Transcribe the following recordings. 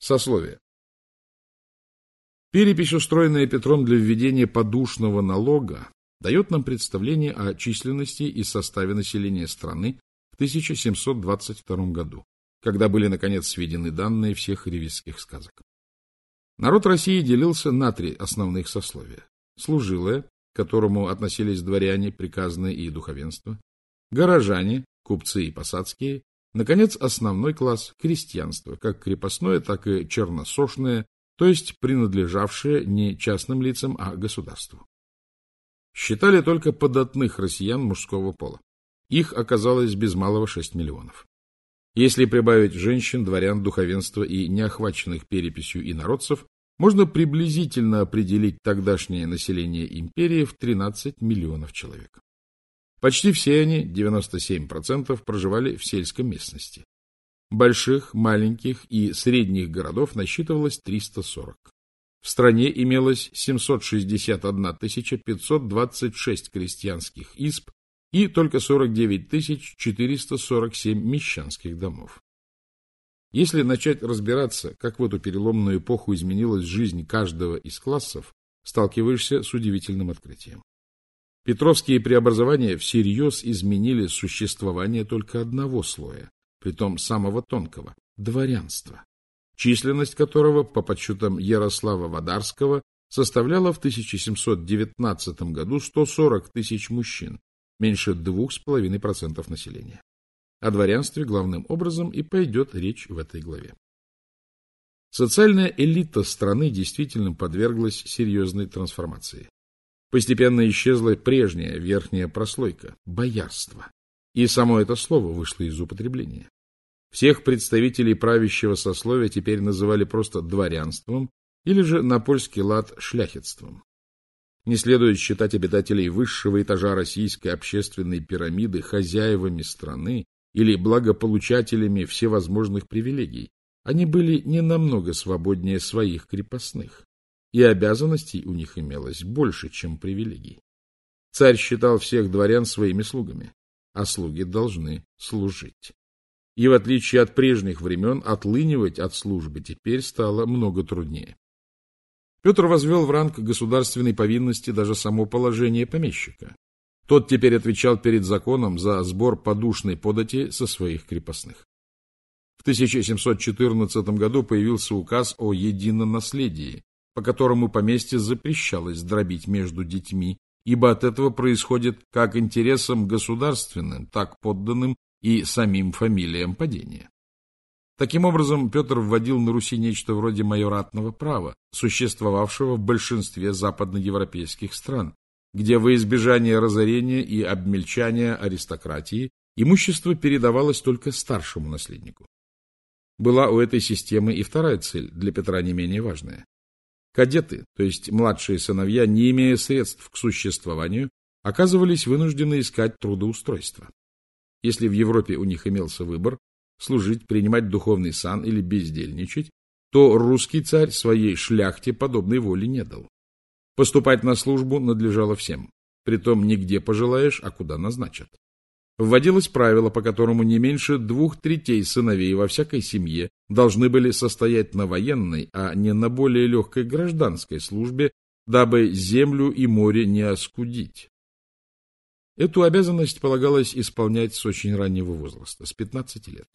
Сословие. Перепись, устроенная Петром для введения подушного налога, дает нам представление о численности и составе населения страны в 1722 году, когда были, наконец, сведены данные всех ревизских сказок. Народ России делился на три основных сословия. Служилое, к которому относились дворяне, приказные и духовенство, горожане, купцы и посадские, наконец, основной класс – крестьянство, как крепостное, так и черносошное, то есть принадлежавшее не частным лицам, а государству. Считали только податных россиян мужского пола. Их оказалось без малого 6 миллионов. Если прибавить женщин, дворян, духовенства и неохваченных переписью инородцев, можно приблизительно определить тогдашнее население империи в 13 миллионов человек. Почти все они, 97%, проживали в сельской местности. Больших, маленьких и средних городов насчитывалось 340. В стране имелось 761 526 крестьянских изб и только 49 447 мещанских домов. Если начать разбираться, как в эту переломную эпоху изменилась жизнь каждого из классов, сталкиваешься с удивительным открытием. Петровские преобразования всерьез изменили существование только одного слоя притом самого тонкого, дворянства, численность которого, по подсчетам Ярослава Вадарского, составляла в 1719 году 140 тысяч мужчин, меньше 2,5% населения. О дворянстве главным образом и пойдет речь в этой главе. Социальная элита страны действительно подверглась серьезной трансформации. Постепенно исчезла прежняя верхняя прослойка – боярство. И само это слово вышло из употребления. Всех представителей правящего сословия теперь называли просто дворянством или же на польский лад шляхетством. Не следует считать обитателей высшего этажа российской общественной пирамиды хозяевами страны или благополучателями всевозможных привилегий. Они были не намного свободнее своих крепостных, и обязанностей у них имелось больше, чем привилегий. Царь считал всех дворян своими слугами а слуги должны служить. И в отличие от прежних времен, отлынивать от службы теперь стало много труднее. Петр возвел в ранг государственной повинности даже само положение помещика. Тот теперь отвечал перед законом за сбор подушной подати со своих крепостных. В 1714 году появился указ о едином наследии, по которому поместье запрещалось дробить между детьми ибо от этого происходит как интересам государственным, так подданным и самим фамилиям падения. Таким образом, Петр вводил на Руси нечто вроде майоратного права, существовавшего в большинстве западноевропейских стран, где во избежание разорения и обмельчания аристократии имущество передавалось только старшему наследнику. Была у этой системы и вторая цель, для Петра не менее важная. Кадеты, то есть младшие сыновья, не имея средств к существованию, оказывались вынуждены искать трудоустройство. Если в Европе у них имелся выбор служить, принимать духовный сан или бездельничать, то русский царь своей шляхте подобной воли не дал. Поступать на службу надлежало всем, притом нигде пожелаешь, а куда назначат вводилось правило, по которому не меньше двух третей сыновей во всякой семье должны были состоять на военной, а не на более легкой гражданской службе, дабы землю и море не оскудить. Эту обязанность полагалось исполнять с очень раннего возраста, с 15 лет.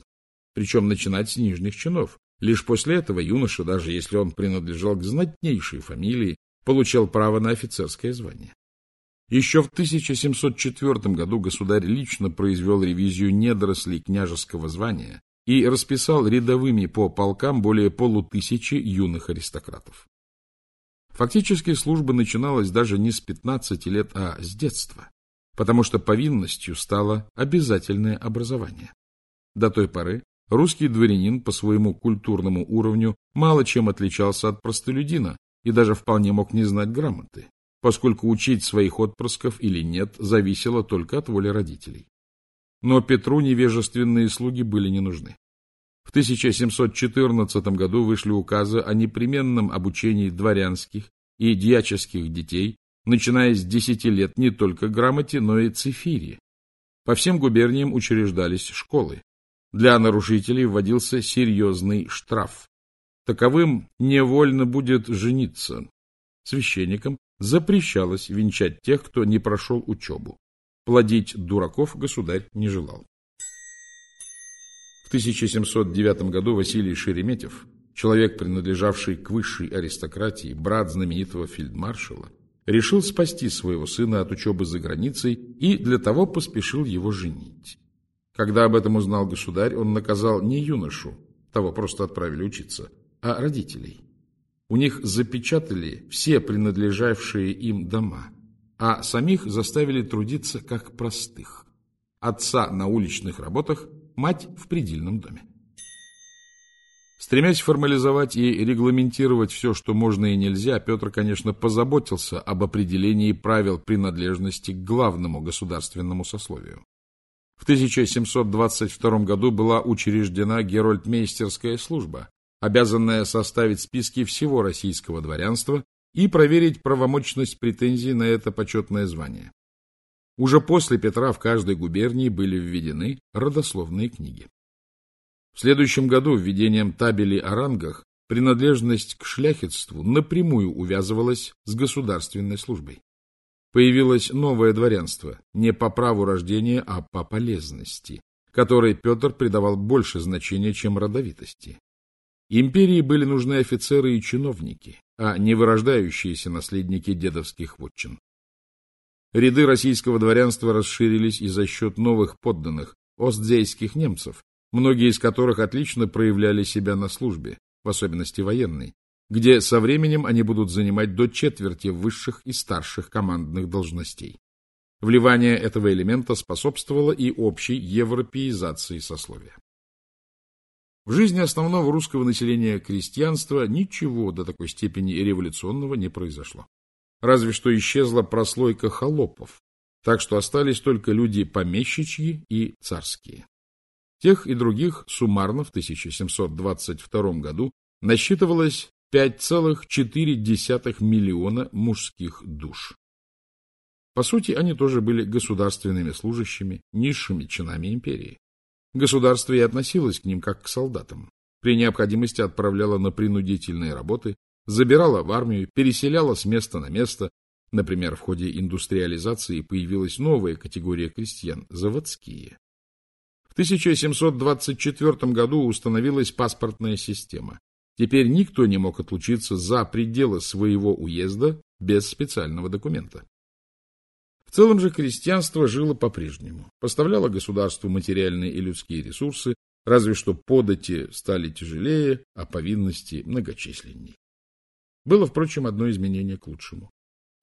Причем начинать с нижних чинов. Лишь после этого юноша, даже если он принадлежал к знатнейшей фамилии, получал право на офицерское звание. Еще в 1704 году государь лично произвел ревизию недорослей княжеского звания и расписал рядовыми по полкам более полутысячи юных аристократов. Фактически служба начиналась даже не с 15 лет, а с детства, потому что повинностью стало обязательное образование. До той поры русский дворянин по своему культурному уровню мало чем отличался от простолюдина и даже вполне мог не знать грамоты поскольку учить своих отпрысков или нет зависело только от воли родителей. Но Петру невежественные слуги были не нужны. В 1714 году вышли указы о непременном обучении дворянских и дьяческих детей, начиная с 10 лет не только грамоте, но и цифире. По всем губерниям учреждались школы. Для нарушителей вводился серьезный штраф. таковым невольно будет жениться. Священникам запрещалось венчать тех, кто не прошел учебу. Плодить дураков государь не желал. В 1709 году Василий Шереметьев, человек, принадлежавший к высшей аристократии, брат знаменитого фельдмаршала, решил спасти своего сына от учебы за границей и для того поспешил его женить. Когда об этом узнал государь, он наказал не юношу, того просто отправили учиться, а родителей. У них запечатали все принадлежавшие им дома, а самих заставили трудиться как простых. Отца на уличных работах, мать в предельном доме. Стремясь формализовать и регламентировать все, что можно и нельзя, Петр, конечно, позаботился об определении правил принадлежности к главному государственному сословию. В 1722 году была учреждена Герольдмейстерская служба, обязанная составить списки всего российского дворянства и проверить правомочность претензий на это почетное звание. Уже после Петра в каждой губернии были введены родословные книги. В следующем году введением табелей о рангах принадлежность к шляхетству напрямую увязывалась с государственной службой. Появилось новое дворянство, не по праву рождения, а по полезности, которой Петр придавал больше значения, чем родовитости. Империи были нужны офицеры и чиновники, а не вырождающиеся наследники дедовских вотчин. Ряды российского дворянства расширились и за счет новых подданных, остзейских немцев, многие из которых отлично проявляли себя на службе, в особенности военной, где со временем они будут занимать до четверти высших и старших командных должностей. Вливание этого элемента способствовало и общей европеизации сословия. В жизни основного русского населения крестьянства ничего до такой степени революционного не произошло. Разве что исчезла прослойка холопов, так что остались только люди помещичьи и царские. Тех и других суммарно в 1722 году насчитывалось 5,4 миллиона мужских душ. По сути, они тоже были государственными служащими, низшими чинами империи. Государство и относилось к ним как к солдатам. При необходимости отправляло на принудительные работы, забирало в армию, переселяло с места на место. Например, в ходе индустриализации появилась новая категория крестьян – заводские. В 1724 году установилась паспортная система. Теперь никто не мог отлучиться за пределы своего уезда без специального документа. В целом же крестьянство жило по-прежнему, поставляло государству материальные и людские ресурсы, разве что подати стали тяжелее, а повинности многочисленней. Было, впрочем, одно изменение к лучшему.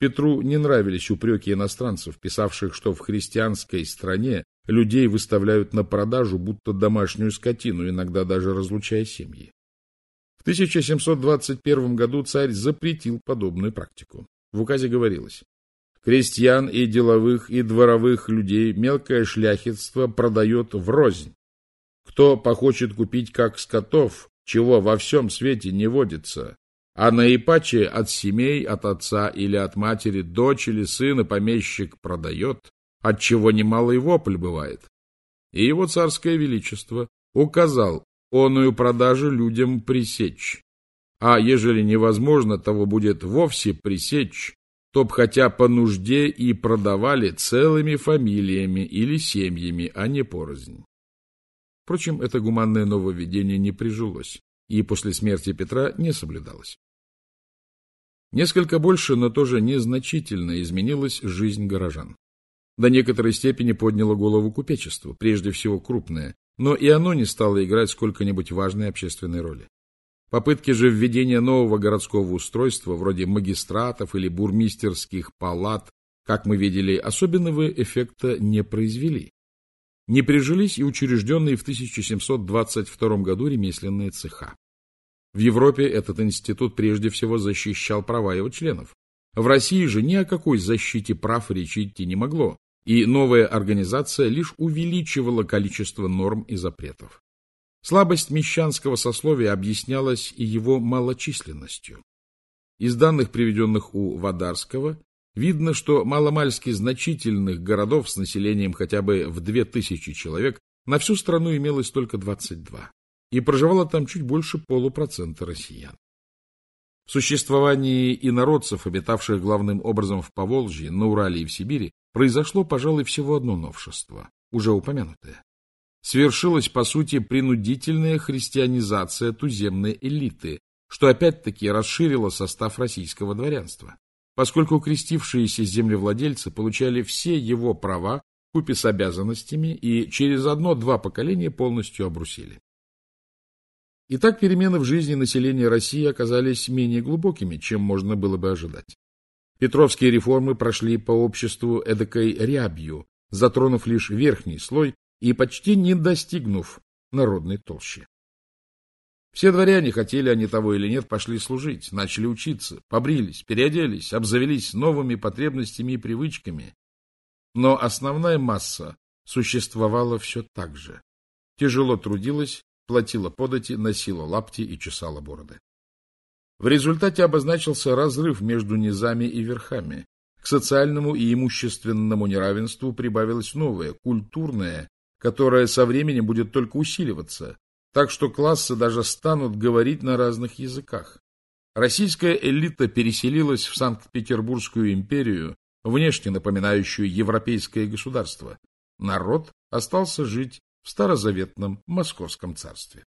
Петру не нравились упреки иностранцев, писавших, что в христианской стране людей выставляют на продажу, будто домашнюю скотину, иногда даже разлучая семьи. В 1721 году царь запретил подобную практику. В указе говорилось, крестьян и деловых и дворовых людей мелкое шляхетство продает в рознь. Кто похочет купить как скотов, чего во всем свете не водится, а наипаче от семей, от отца или от матери, дочь или сына помещик продает, от чего немалый вопль бывает. И его царское величество указал оную продажу людям пресечь. А ежели невозможно, того будет вовсе пресечь, то б хотя по нужде и продавали целыми фамилиями или семьями, а не порознь. Впрочем, это гуманное нововведение не прижилось и после смерти Петра не соблюдалось. Несколько больше, но тоже незначительно изменилась жизнь горожан. До некоторой степени подняло голову купечество, прежде всего крупное, но и оно не стало играть сколько-нибудь важной общественной роли. Попытки же введения нового городского устройства, вроде магистратов или бурмистерских палат, как мы видели, особенного эффекта не произвели. Не прижились и учрежденные в 1722 году ремесленные цеха. В Европе этот институт прежде всего защищал права его членов. В России же ни о какой защите прав речи идти не могло, и новая организация лишь увеличивала количество норм и запретов. Слабость мещанского сословия объяснялась и его малочисленностью. Из данных, приведенных у Вадарского, видно, что маломальски значительных городов с населением хотя бы в 2000 человек на всю страну имелось только 22. и проживало там чуть больше полупроцента россиян. В существовании инородцев, обитавших главным образом в Поволжье, на Урале и в Сибири, произошло, пожалуй, всего одно новшество, уже упомянутое. Свершилась, по сути, принудительная христианизация туземной элиты, что опять-таки расширило состав российского дворянства, поскольку крестившиеся землевладельцы получали все его права купе с обязанностями и через одно-два поколения полностью обрусили. Итак, перемены в жизни населения России оказались менее глубокими, чем можно было бы ожидать. Петровские реформы прошли по обществу эдакой рябью, затронув лишь верхний слой и почти не достигнув народной толщи. Все дворяне, хотели они того или нет, пошли служить, начали учиться, побрились, переоделись, обзавелись новыми потребностями и привычками. Но основная масса существовала все так же. Тяжело трудилась, платила подати, носила лапти и чесала бороды. В результате обозначился разрыв между низами и верхами. К социальному и имущественному неравенству прибавилось новое, культурное, которое со временем будет только усиливаться, так что классы даже станут говорить на разных языках. Российская элита переселилась в Санкт-Петербургскую империю, внешне напоминающую европейское государство. Народ остался жить в старозаветном московском царстве.